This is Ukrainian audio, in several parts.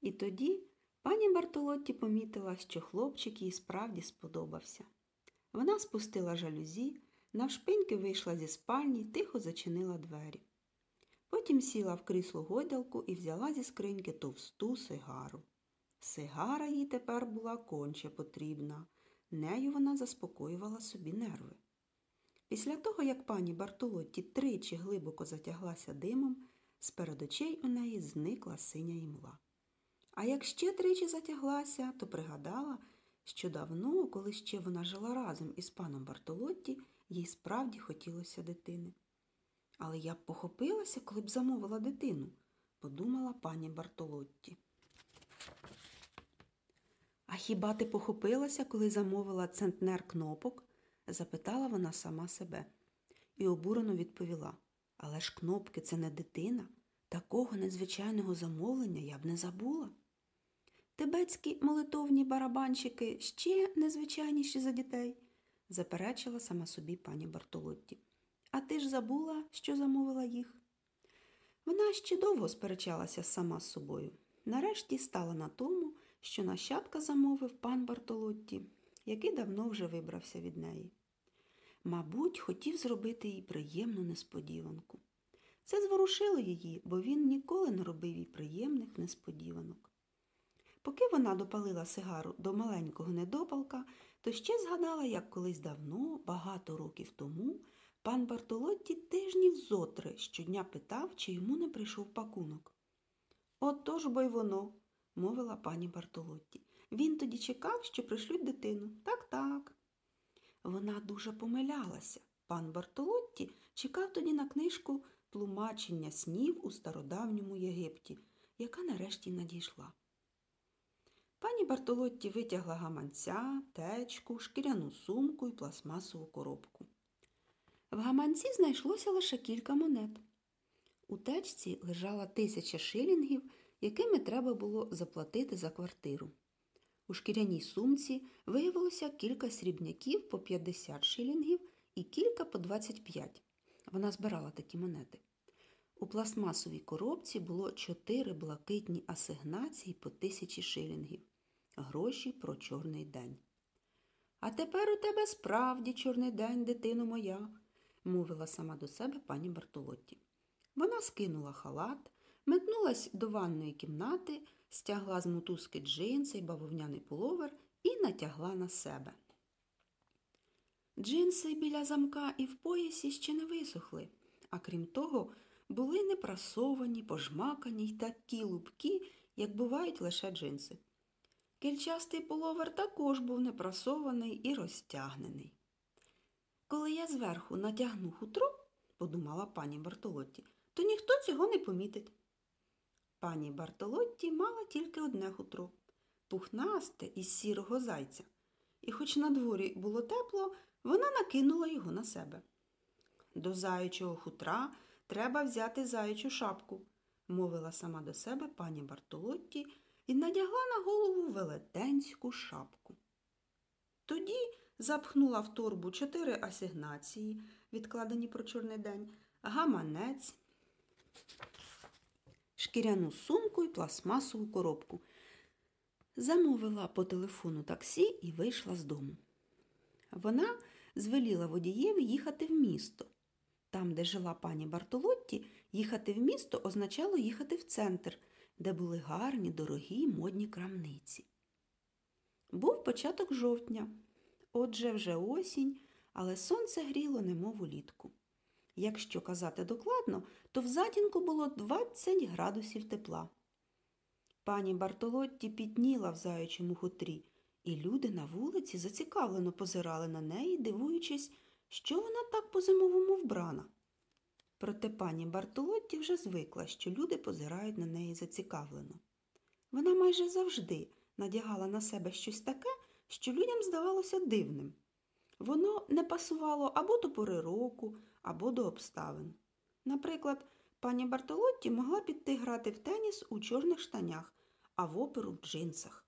І тоді пані Бартолотті помітила, що хлопчик їй справді сподобався. Вона спустила жалюзі, навшпиньки вийшла зі спальні, тихо зачинила двері. Потім сіла в крісло гойдалку і взяла зі скриньки товсту сигару. Сигара їй тепер була конче потрібна. Нею вона заспокоювала собі нерви. Після того, як пані Бартолотті тричі глибоко затяглася димом, з перед очей у неї зникла синя імла. А як ще тричі затяглася, то пригадала, що давно, коли ще вона жила разом із паном Бартолотті, їй справді хотілося дитини. Але я б похопилася, коли б замовила дитину, подумала пані Бартолотті. А хіба ти похопилася, коли замовила центнер кнопок? запитала вона сама себе і обурено відповіла. Але ж кнопки це не дитина. Такого незвичайного замовлення я б не забула. Тибетські молитовні барабанщики ще незвичайніші за дітей, заперечила сама собі пані Бартолотті. А ти ж забула, що замовила їх? Вона ще довго сперечалася сама з собою. Нарешті стала на тому, що нащадка замовив пан Бартолотті, який давно вже вибрався від неї. Мабуть, хотів зробити їй приємну несподіванку. Це зворушило її, бо він ніколи не робив їй приємних несподіванок. Поки вона допалила сигару до маленького недопалка, то ще згадала, як колись давно, багато років тому, пан Бартолотті тижнів зотри щодня питав, чи йому не прийшов пакунок. Отож бо й воно, мовила пані Бартолотті. Він тоді чекав, що пришлють дитину. Так, так. Вона дуже помилялася. Пан Бартолотті чекав тоді на книжку тлумачення снів у стародавньому Єгипті, яка нарешті надійшла. Пані Бартолотті витягла гаманця, течку, шкіряну сумку і пластмасову коробку. В гаманці знайшлося лише кілька монет. У течці лежала тисяча шилінгів, якими треба було заплатити за квартиру. У шкіряній сумці виявилося кілька срібняків по 50 шилінгів і кілька по 25. Вона збирала такі монети. У пластмасовій коробці було чотири блакитні асигнації по тисячі шилінгів. Гроші про чорний день. А тепер у тебе справді чорний день, дитино моя, мовила сама до себе пані Бартолотті. Вона скинула халат, метнулась до ванної кімнати, стягла з мотузки джинси й бавовняний пуловер і натягла на себе. Джинси біля замка і в поясі ще не висохли, а крім того, були не прасовані, пожмакані й такі лупкі, як бувають лише джинси. Кільчастий пуловер також був непрасований і розтягнений. Коли я зверху натягну хутро, подумала пані Бартолотті, то ніхто цього не помітить. Пані Бартолотті мала тільки одне хутро пухнасте із сірого зайця, і, хоч на дворі було тепло, вона накинула його на себе. До заячого хутра треба взяти заячу шапку, мовила сама до себе пані Бартолотті і надягла на голову велетенську шапку. Тоді запхнула в торбу чотири асигнації, відкладені про чорний день, гаманець, шкіряну сумку і пластмасову коробку. Замовила по телефону таксі і вийшла з дому. Вона звеліла водієві їхати в місто. Там, де жила пані Бартолотті, їхати в місто означало їхати в центр, де були гарні, дорогі модні крамниці. Був початок жовтня, отже, вже осінь, але сонце гріло, немов улітку. Якщо казати докладно, то в затінку було 20 градусів тепла. Пані Бартолотті пітніла в заячому хутрі, і люди на вулиці зацікавлено позирали на неї, дивуючись, що вона так по-зимовому вбрана. Проте пані Бартолотті вже звикла, що люди позирають на неї зацікавлено. Вона майже завжди надягала на себе щось таке, що людям здавалося дивним. Воно не пасувало або до пори року, або до обставин. Наприклад, пані Бартолотті могла піти грати в теніс у чорних штанях, а в оперу в джинсах.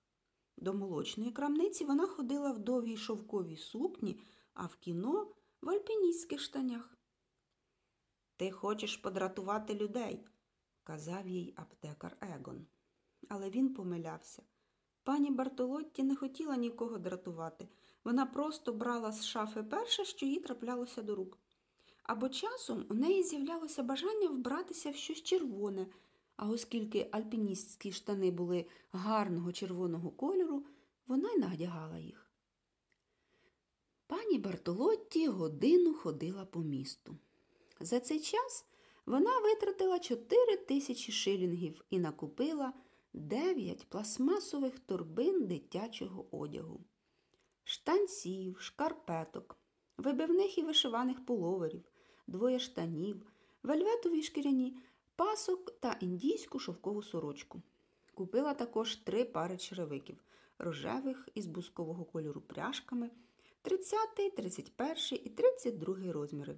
До молочної крамниці вона ходила в довгій шовковій сукні, а в кіно в альпіністських штанях. Ти хочеш подратувати людей, казав їй аптекар Егон. Але він помилявся. Пані Бартолотті не хотіла нікого дратувати. Вона просто брала з шафи перше, що їй траплялося до рук. Або часом у неї з'являлося бажання вбратися в щось червоне, а оскільки альпіністські штани були гарного червоного кольору, вона й надягала їх. Пані Бартолотті годину ходила по місту. За цей час вона витратила 4 тисячі шилінгів і накупила 9 пластмасових торбин дитячого одягу, штанців, шкарпеток, вибивних і вишиваних пуловерів, двоє штанів, вельветові шкіряні, пасок та індійську шовкову сорочку. Купила також три пари черевиків рожевих із бускового кольору пряжками, 30, 31 і 32 розміри.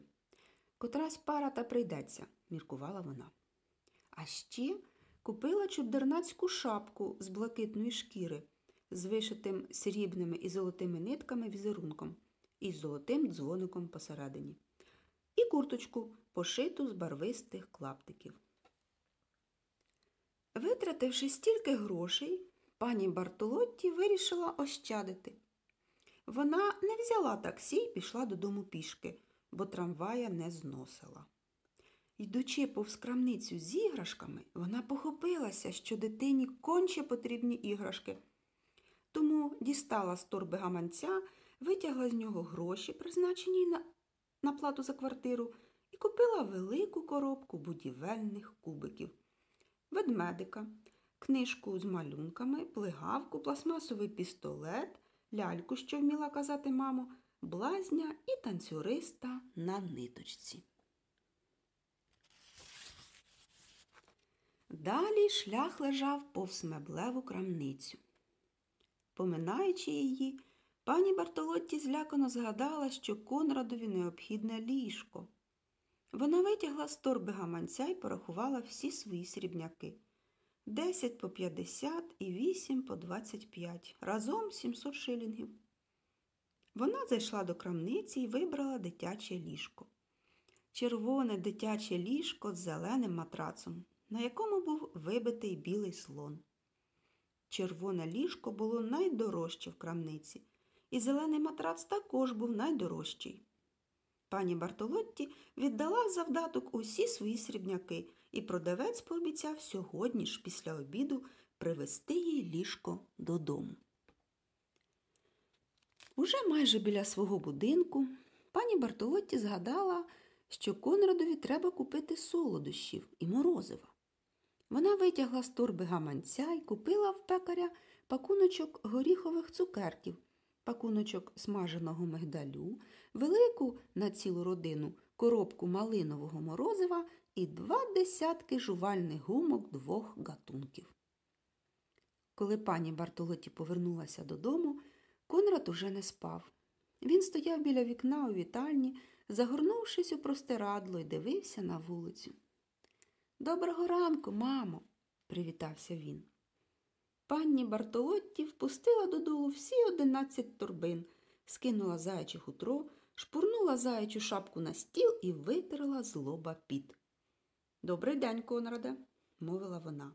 Котрась пара та прийдеться, міркувала вона. А ще купила чудернацьку шапку з блакитної шкіри з вишитим срібними і золотими нитками візерунком і золотим дзвоником посередині, і курточку, пошиту з барвистих клаптиків. Витративши стільки грошей, пані Бартолотті вирішила ощадити. Вона не взяла таксі і пішла додому пішки, бо трамвая не зносила. Йдучи повз крамницю з іграшками, вона похопилася, що дитині конче потрібні іграшки. Тому дістала з торби гаманця, витягла з нього гроші, призначені на, на плату за квартиру, і купила велику коробку будівельних кубиків, ведмедика, книжку з малюнками, плигавку, пластмасовий пістолет, ляльку, що вміла казати мамо, блазня і танцюриста на ниточці. Далі шлях лежав повз меблеву крамницю. Поминаючи її, пані Бартолотті злякано згадала, що Конрадові необхідне ліжко. Вона витягла з торби гаманця і порахувала всі свої срібняки. Десять по п'ятдесят і вісім по двадцять п'ять, разом сімсот шилінгів. Вона зайшла до крамниці і вибрала дитяче ліжко. Червоне дитяче ліжко з зеленим матрацом, на якому був вибитий білий слон. Червоне ліжко було найдорожче в крамниці, і зелений матрац також був найдорожчий. Пані Бартолотті віддала завдаток усі свої срібняки, і продавець пообіцяв сьогодні ж після обіду привезти їй ліжко додому. Уже майже біля свого будинку пані Бартолотті згадала, що Конрадові треба купити солодощів і морозива. Вона витягла з торби гаманця і купила в пекаря пакуночок горіхових цукерків, пакуночок смаженого мигдалю, велику на цілу родину коробку малинового морозива і два десятки жувальних гумок двох гатунків. Коли пані Бартолоті повернулася додому, Конрад уже не спав. Він стояв біля вікна у вітальні, загорнувшись у простирадло і дивився на вулицю. Доброго ранку, мамо, привітався він. Пані Бартолотті впустила додолу всі одинадцять торбин, скинула заяче хутро, шпурнула заячу шапку на стіл і витерла з лоба піт. Добрий день, Конраде, мовила вона,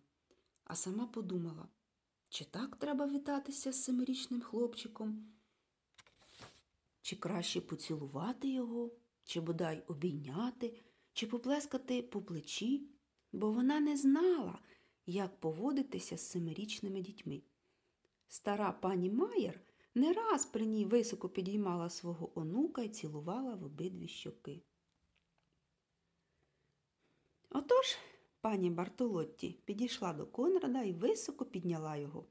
а сама подумала, чи так треба вітатися з семирічним хлопчиком? Чи краще поцілувати його, чи бодай обійняти, чи поплескати по плечі? бо вона не знала, як поводитися з семирічними дітьми. Стара пані Майер не раз при ній високо підіймала свого онука і цілувала в обидві щоки. Отож пані Бартолотті підійшла до Конрада і високо підняла його.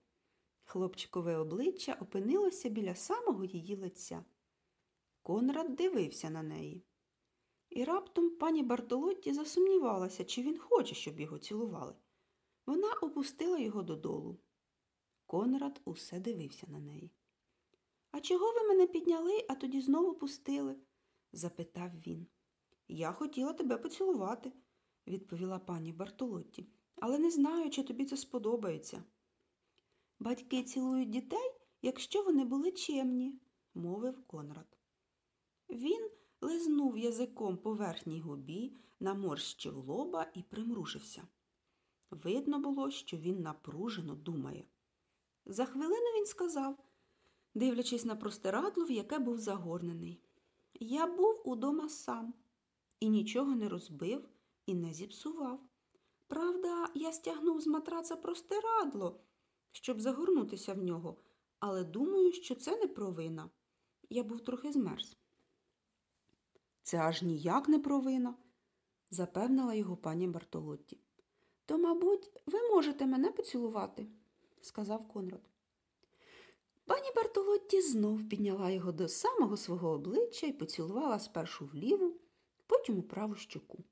Хлопчикове обличчя опинилося біля самого її лиця. Конрад дивився на неї. І раптом пані Бартолотті засумнівалася, чи він хоче, щоб його цілували. Вона опустила його додолу. Конрад усе дивився на неї. А чого ви мене підняли, а тоді знову пустили? запитав він. Я хотіла тебе поцілувати, відповіла пані Бартолотті, але не знаю, чи тобі це сподобається. Батьки цілують дітей, якщо вони були чемні, мовив Конрад. Він лизнув язиком по верхній губі, наморщив лоба і примружився. Видно було, що він напружено думає. За хвилину він сказав, дивлячись на простирадло, в яке був загорнений. Я був удома сам і нічого не розбив і не зіпсував. Правда, я стягнув з матраца простирадло, щоб загорнутися в нього, але думаю, що це не провина. Я був трохи змерз. Це аж ніяк не провина, запевнила його пані Бартолотті. То, мабуть, ви можете мене поцілувати, сказав Конрад. Пані Бартолотті знов підняла його до самого свого обличчя і поцілувала спершу в ліву, потім у праву щоку.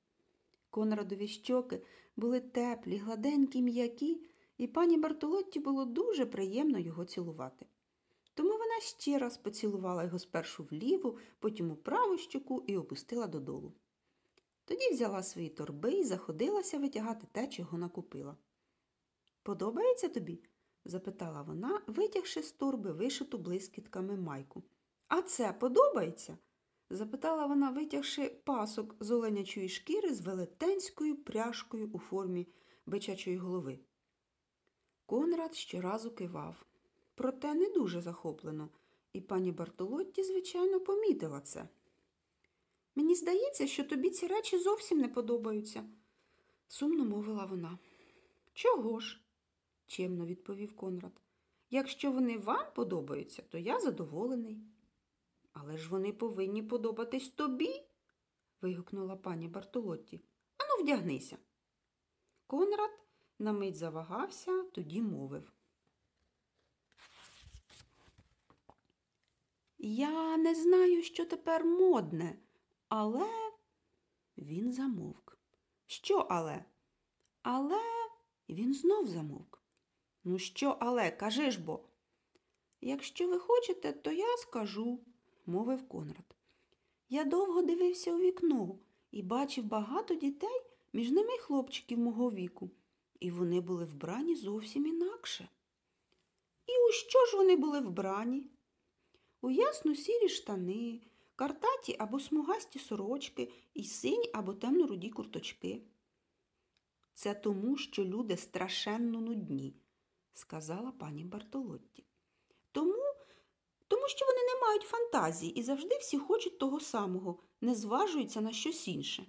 Конрадові щоки були теплі, гладенькі, м'які, і пані Бартолотті було дуже приємно його цілувати. Тому вона ще раз поцілувала його спершу в ліву, потім у праву щоку і опустила додолу. Тоді взяла свої торби і заходилася витягати те, чого накупила. Подобається тобі? запитала вона, витягши з торби вишиту блискітками майку. А це подобається? Запитала вона, витягши пасок з оленячої шкіри з велетенською пряжкою у формі бичачої голови. Конрад щоразу кивав, проте не дуже захоплено, і пані Бартолотті, звичайно, помітила це. Мені здається, що тобі ці речі зовсім не подобаються, сумно мовила вона. Чого ж? чемно відповів Конрад. Якщо вони вам подобаються, то я задоволений. Але ж вони повинні подобатись тобі. вигукнула пані Бартолотті. Ану, вдягнися. Конрад на мить завагався, тоді мовив. Я не знаю, що тепер модне, але він замовк. Що але? Але він знов замовк. Ну, що, але, кажи ж бо. Якщо ви хочете, то я скажу, мовив Конрад. Я довго дивився у вікно і бачив багато дітей, між ними й хлопчиків мого віку, і вони були вбрані зовсім інакше. І у що ж вони були вбрані? У ясно сірі штани, картаті або смугасті сорочки і сині або темно-руді курточки. Це тому, що люди страшенно нудні, сказала пані Бартолотті. Тому, тому що вони не мають фантазії і завжди всі хочуть того самого, не зважуються на щось інше.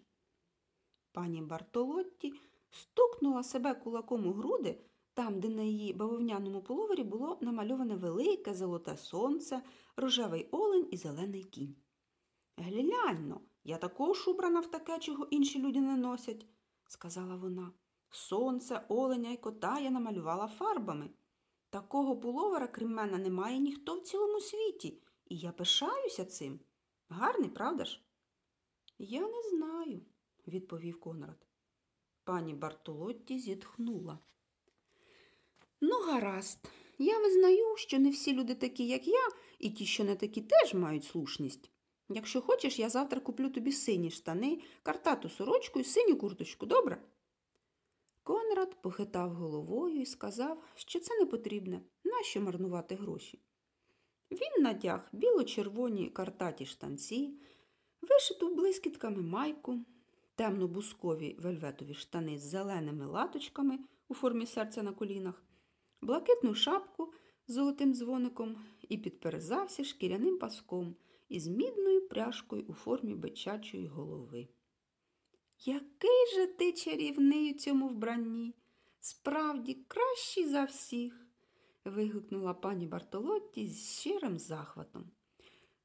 Пані Бартолотті стукнула себе кулаком у груди, там, де на її бавовняному половері було намальоване велике золоте сонце, рожевий олень і зелений кінь. Гляньно, я також убрана в таке, чого інші люди не носять, сказала вона. Сонце, оленя й кота я намалювала фарбами. Такого пуловера, крім мене, немає ніхто в цілому світі, і я пишаюся цим. Гарний, правда ж? Я не знаю, відповів Конрад. Пані Бартолотті зітхнула. Ну, гаразд, я визнаю, що не всі люди такі, як я, і ті, що не такі, теж мають слушність. Якщо хочеш, я завтра куплю тобі сині штани, картату сорочку і синю курточку, добре? Конрад похитав головою і сказав, що це не потрібне, нащо марнувати гроші. Він надяг біло-червоні картаті штанці, вишиту блискітками майку, темно-бускові вельветові штани з зеленими латочками у формі серця на колінах, блакитну шапку з золотим дзвоником і підперезався шкіряним паском із мідною пряжкою у формі бичачої голови. Який же ти чарівний у цьому вбранні? Справді кращий за всіх. вигукнула пані Бартолотті з щирим захватом.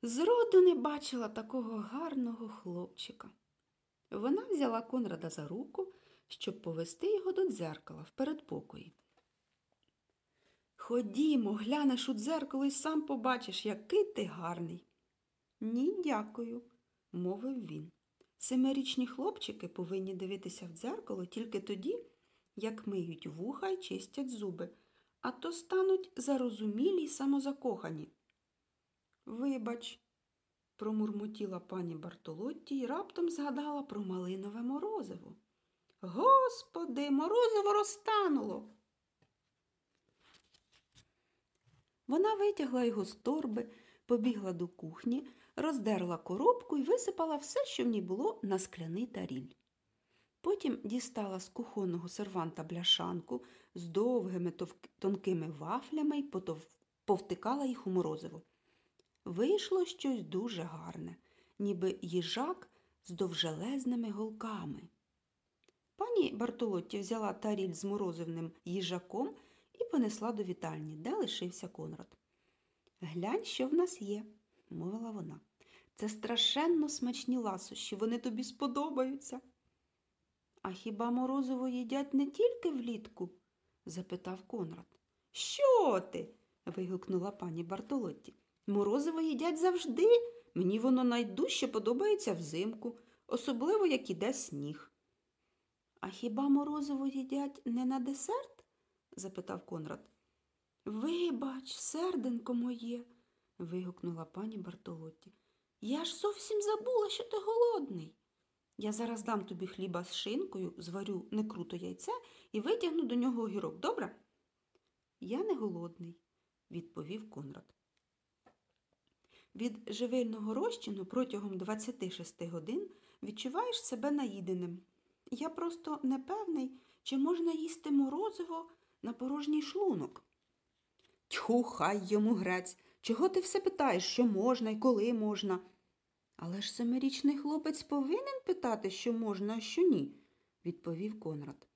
Зроду не бачила такого гарного хлопчика. Вона взяла Конрада за руку, щоб повести його до дзеркала в передпокої. Ходімо, глянеш у дзеркало і сам побачиш, який ти гарний. Ні, дякую, мовив він. Семирічні хлопчики повинні дивитися в дзеркало тільки тоді, як миють вуха й чистять зуби, а то стануть зарозумілі й самозакохані. Вибач, промурмотіла пані Бартолотті і раптом згадала про малинове морозиво. Господи, морозиво розтануло. Вона витягла його з торби, побігла до кухні, роздерла коробку і висипала все, що в ній було на скляний таріль. Потім дістала з кухонного серванта бляшанку з довгими тонкими вафлями і повтикала їх у морозиво. Вийшло щось дуже гарне, ніби їжак з довжелезними голками. Пані Бартолотті взяла таріль з морозивним їжаком і понесла до вітальні, де лишився Конрад. Глянь, що в нас є, мовила вона. Це страшенно смачні ласощі, вони тобі сподобаються. А хіба морозиво їдять не тільки влітку? запитав Конрад. Що ти? вигукнула пані Бартолотті. Морозиво їдять завжди. Мені воно найдужче подобається взимку, особливо як іде сніг. А хіба морозиво їдять не на десерт? запитав Конрад. Вибач, серденько моє, вигукнула пані Бартолотті. Я ж зовсім забула, що ти голодний. Я зараз дам тобі хліба з шинкою, зварю не круто яйце і витягну до нього огірок, добре? Я не голодний, відповів Конрад. Від живильного розчину протягом 26 годин відчуваєш себе наїденим. Я просто не певний, чи можна їсти морозиво на порожній шлунок. Тьху, хай йому грець. Чого ти все питаєш, що можна і коли можна? Але ж семирічний хлопець повинен питати, що можна, а що ні, відповів Конрад.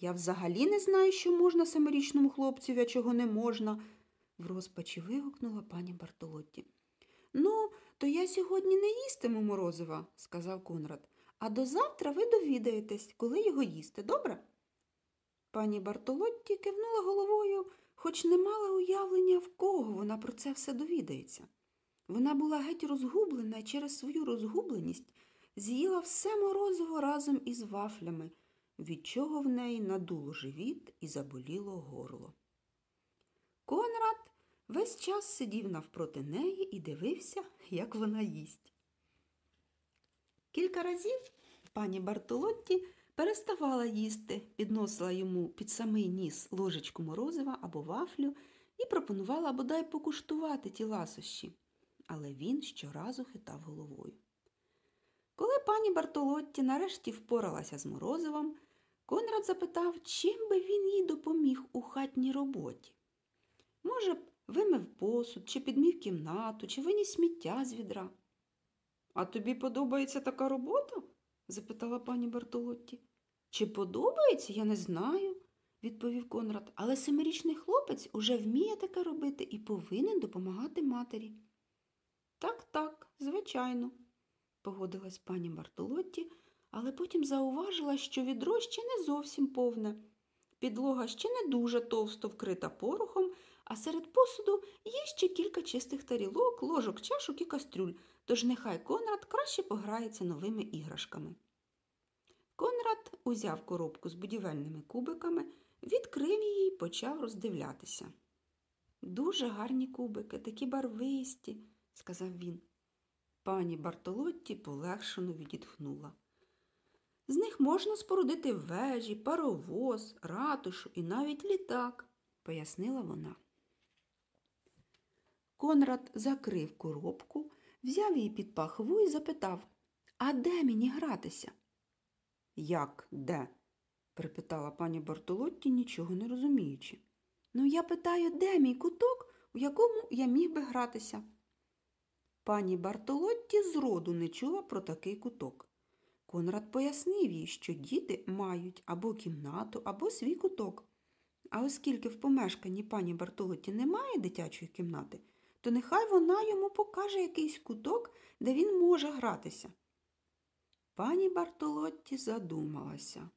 Я взагалі не знаю, що можна семирічному хлопцеві, а чого не можна, в розпачі вигукнула пані Бартолотті. Ну, то я сьогодні не їстиму морозива, сказав Конрад, а до завтра ви довідаєтесь, коли його їсти, добре? Пані Бартолотті кивнула головою, хоч не мала уявлення, в кого вона про це все довідається. Вона була геть розгублена і через свою розгубленість з'їла все морозиво разом із вафлями, від чого в неї надуло живіт і заболіло горло. Конрад весь час сидів навпроти неї і дивився, як вона їсть. Кілька разів пані Бартолотті переставала їсти, підносила йому під самий ніс ложечку морозива або вафлю і пропонувала бодай покуштувати ті ласощі, але він щоразу хитав головою. Коли пані Бартолотті нарешті впоралася з морозивом, Конрад запитав, чим би він їй допоміг у хатній роботі. Може б, вимив посуд, чи підмів кімнату, чи виніс сміття з відра. А тобі подобається така робота? запитала пані Бартолотті. Чи подобається, я не знаю, відповів Конрад, але семирічний хлопець уже вміє таке робити і повинен допомагати матері. Так, так, звичайно, погодилась пані Бартолотті, але потім зауважила, що відро ще не зовсім повне. Підлога ще не дуже товсто вкрита порохом, а серед посуду є ще кілька чистих тарілок, ложок, чашок і кастрюль, тож нехай Конрад краще пограється новими іграшками. Конрад узяв коробку з будівельними кубиками, відкрив її і почав роздивлятися. Дуже гарні кубики, такі барвисті, сказав він. Пані Бартолотті полегшено відітхнула. З них можна спорудити вежі, паровоз, ратушу і навіть літак, пояснила вона. Конрад закрив коробку, взяв її під пахву і запитав А де мені гратися? Як де? припитала пані Бартолотті, нічого не розуміючи. Ну, я питаю, де мій куток, у якому я міг би гратися? Пані Бартолотті зроду не чула про такий куток. Конрад пояснив їй, що діти мають або кімнату, або свій куток. А оскільки в помешканні пані Бартолотті немає дитячої кімнати, то нехай вона йому покаже якийсь куток, де він може гратися. Пані Бартолотті задумалася.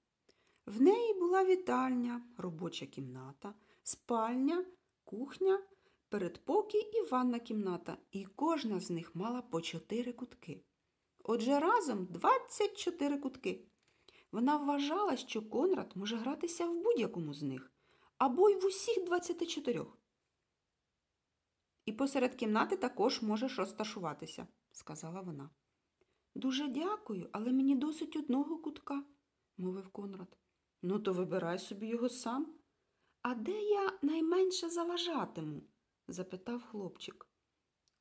В неї була вітальня, робоча кімната, спальня, кухня, передпокій і ванна кімната, і кожна з них мала по чотири кутки. Отже, разом 24 кутки. Вона вважала, що Конрад може гратися в будь-якому з них, або й в усіх 24. І посеред кімнати також можеш розташуватися, сказала вона. Дуже дякую, але мені досить одного кутка, мовив Конрад. Ну, то вибирай собі його сам. А де я найменше заважатиму? запитав хлопчик.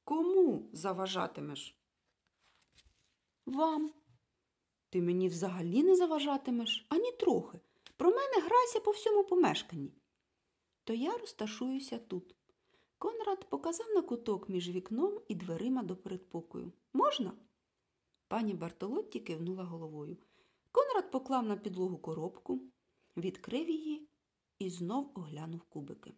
Кому заважатимеш? Вам. Ти мені взагалі не заважатимеш ані трохи. Про мене грайся по всьому помешканні. То я розташуюся тут. Конрад показав на куток між вікном і дверима до передпокою. Можна? Пані Бартолотті кивнула головою. Конрад поклав на підлогу коробку, відкрив її і знов оглянув кубики.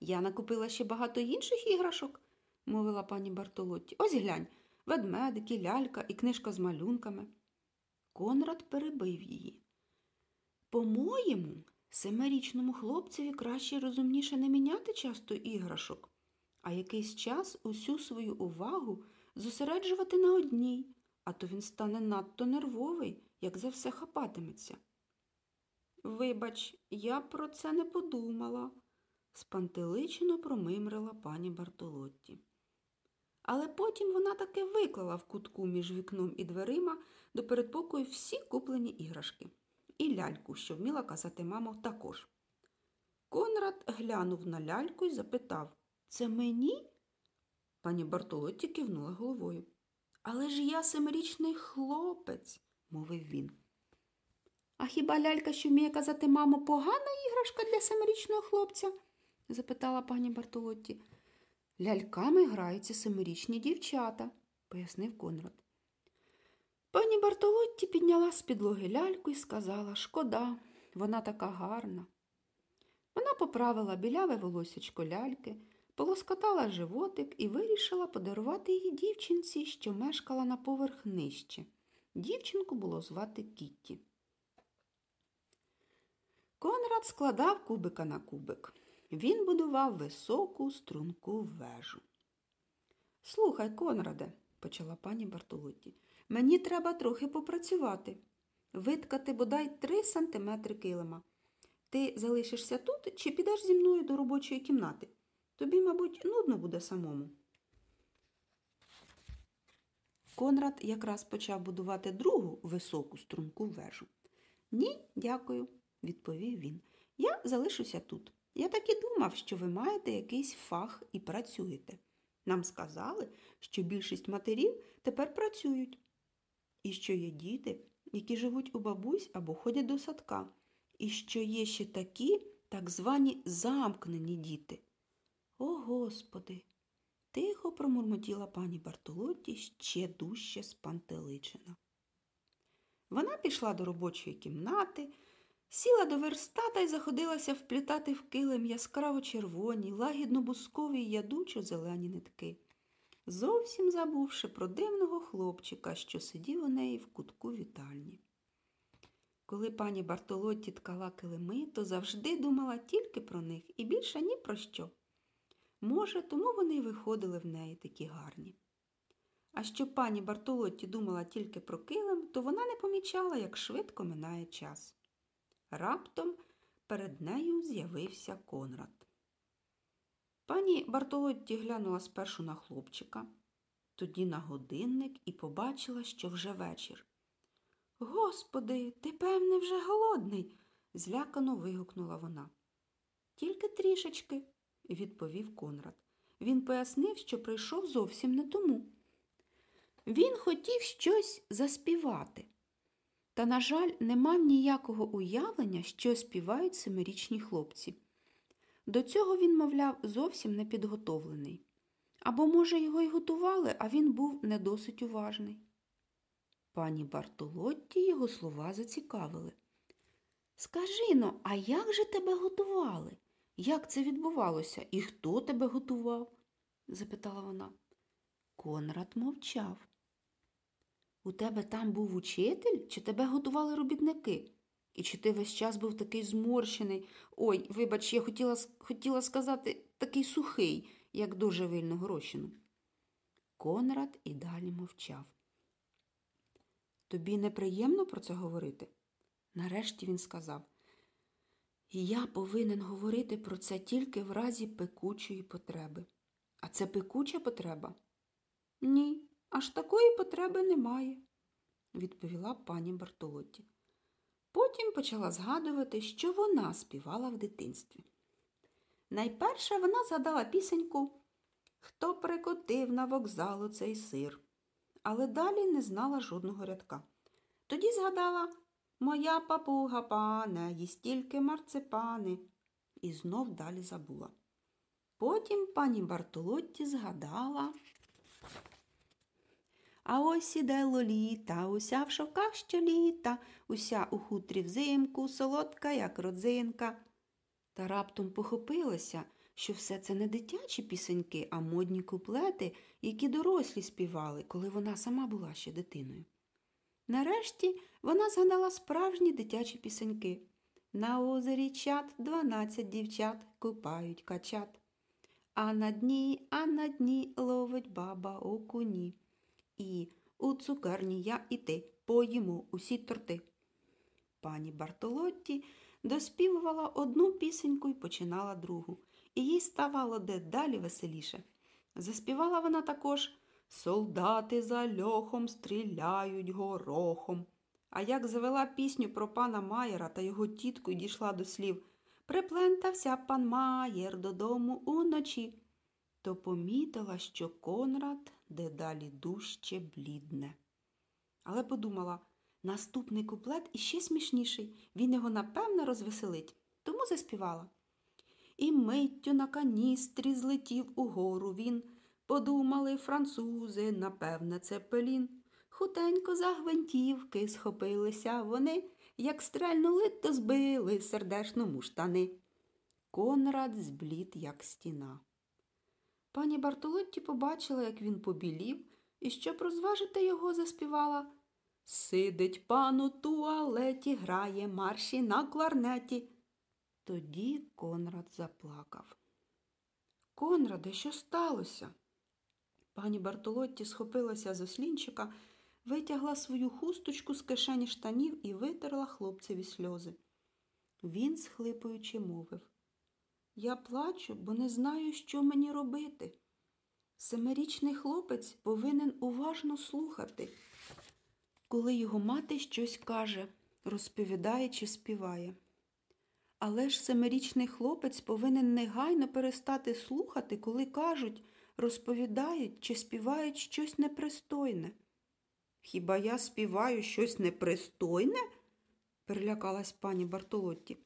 Я накупила ще багато інших іграшок, мовила пані Бартолотті. Ось глянь, ведмедики, лялька і книжка з малюнками. Конрад перебив її. По-моєму, семирічному хлопцеві краще і розумніше не міняти часто іграшок, а якийсь час усю свою увагу зосереджувати на одній, а то він стане надто нервовий, як за все хапатиметься. Вибач, я про це не подумала, спантеличено промимрила пані Бартолотті. Але потім вона таки виклала в кутку між вікном і дверима до передпокою всі куплені іграшки. І ляльку, що вміла казати мамо, також. Конрад глянув на ляльку і запитав Це мені? Пані Бартолотті кивнула головою. Але ж я семирічний хлопець, мовив він. А хіба лялька, що вміє казати мамо, погана іграшка для семирічного хлопця? запитала пані Бартолотті. Ляльками граються семирічні дівчата, пояснив Конрад. Пані Бартолотті підняла з підлоги ляльку і сказала Шкода, вона така гарна. Вона поправила біляве волосячко ляльки, полоскотала животик і вирішила подарувати її дівчинці, що мешкала на поверх нижче. Дівчинку було звати Кітті. Конрад складав кубика на кубик. Він будував високу струнку вежу. Слухай, Конраде, почала пані Бартолотті, мені треба трохи попрацювати, виткати бодай три сантиметри килима. Ти залишишся тут чи підеш зі мною до робочої кімнати? Тобі, мабуть, нудно буде самому. Конрад якраз почав будувати другу високу струнку вежу. Ні, дякую, відповів він. Я залишуся тут. Я так і думав, що ви маєте якийсь фах і працюєте. Нам сказали, що більшість матерів тепер працюють, і що є діти, які живуть у бабусь або ходять до садка, і що є ще такі так звані замкнені діти. О, Господи! тихо промурмотіла пані Бартолотті ще дужче спантеличена. Вона пішла до робочої кімнати, сіла до верстата і заходилася вплітати в килим яскраво червоні, лагідно бускові й ядучо зелені нитки, зовсім забувши про дивного хлопчика, що сидів у неї в кутку вітальні. Коли пані Бартолотті ткала килими, то завжди думала тільки про них і більше ні про що. Може, тому вони й виходили в неї такі гарні. А що пані Бартолотті думала тільки про килим, то вона не помічала, як швидко минає час. Раптом перед нею з'явився Конрад. Пані Бартолотті глянула спершу на хлопчика, тоді на годинник і побачила, що вже вечір. Господи, ти, певне, вже голодний, злякано вигукнула вона. Тільки трішечки, відповів Конрад. Він пояснив, що прийшов зовсім не тому. Він хотів щось заспівати. Та, на жаль, не мав ніякого уявлення, що співають семирічні хлопці. До цього він, мовляв, зовсім не підготовлений. Або, може, його й готували, а він був не досить уважний. Пані Бартолотті його слова зацікавили. Скажи но, а як же тебе готували? Як це відбувалося і хто тебе готував? запитала вона. Конрад мовчав. У тебе там був учитель, чи тебе готували робітники? І чи ти весь час був такий зморщений? Ой, вибач, я хотіла хотіла сказати такий сухий, як до живильного розчину. Конрад і далі мовчав. Тобі неприємно про це говорити? Нарешті він сказав. Я повинен говорити про це тільки в разі пекучої потреби. А це пекуча потреба? Ні, аж такої потреби немає, відповіла пані Бартолотті. Потім почала згадувати, що вона співала в дитинстві. Найперше вона згадала пісеньку Хто прикотив на вокзалу цей сир, але далі не знала жодного рядка. Тоді згадала моя папуга пане, їсть тільки марципани. І знов далі забула. Потім пані Бартолотті згадала. А ось іде лоліта, уся в шовках щоліта, уся у хутрі взимку, солодка, як родзинка. Та раптом похопилася, що все це не дитячі пісеньки, а модні куплети, які дорослі співали, коли вона сама була ще дитиною. Нарешті вона згадала справжні дитячі пісеньки. На озері чат дванадцять дівчат купають качат. А на дні, а на дні ловить баба окуні. І у цукерні я і ти поїмо усі торти. Пані Бартолотті доспівувала одну пісеньку і починала другу, і їй ставало дедалі веселіше. Заспівала вона також Солдати за льохом стріляють горохом. А як завела пісню про пана Маєра та його тітку і дійшла до слів Приплентався пан Маєр додому уночі, то помітила, що Конрад дедалі дужче блідне. Але подумала наступний куплет іще смішніший, він його напевно розвеселить, тому заспівала. І миттю на каністрі злетів угору він. Подумали французи, напевне, це пелін. Хутенько за гвинтівки схопилися вони, як стрельнули, то збили сердешному штани. Конрад зблід, як стіна. Пані Бартолотті побачила, як він побілів, і щоб розважити його, заспівала. Сидить пан у туалеті, грає марші на кларнеті. Тоді Конрад заплакав. Конраде, що сталося? Пані Бартолотті схопилася з ослінчика, витягла свою хусточку з кишені штанів і витерла хлопцеві сльози. Він, схлипуючи, мовив Я плачу, бо не знаю, що мені робити. Семирічний хлопець повинен уважно слухати, коли його мати щось каже, розповідає чи співає. Але ж семирічний хлопець повинен негайно перестати слухати, коли кажуть, розповідають чи співають щось непристойне. Хіба я співаю щось непристойне? перелякалась пані Бартолотті.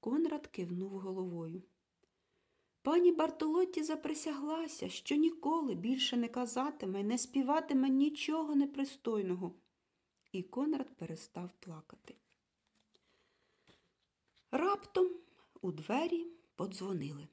Конрад кивнув головою. Пані Бартолотті заприсяглася, що ніколи більше не казатиме і не співатиме нічого непристойного. І Конрад перестав плакати. Раптом у двері подзвонили.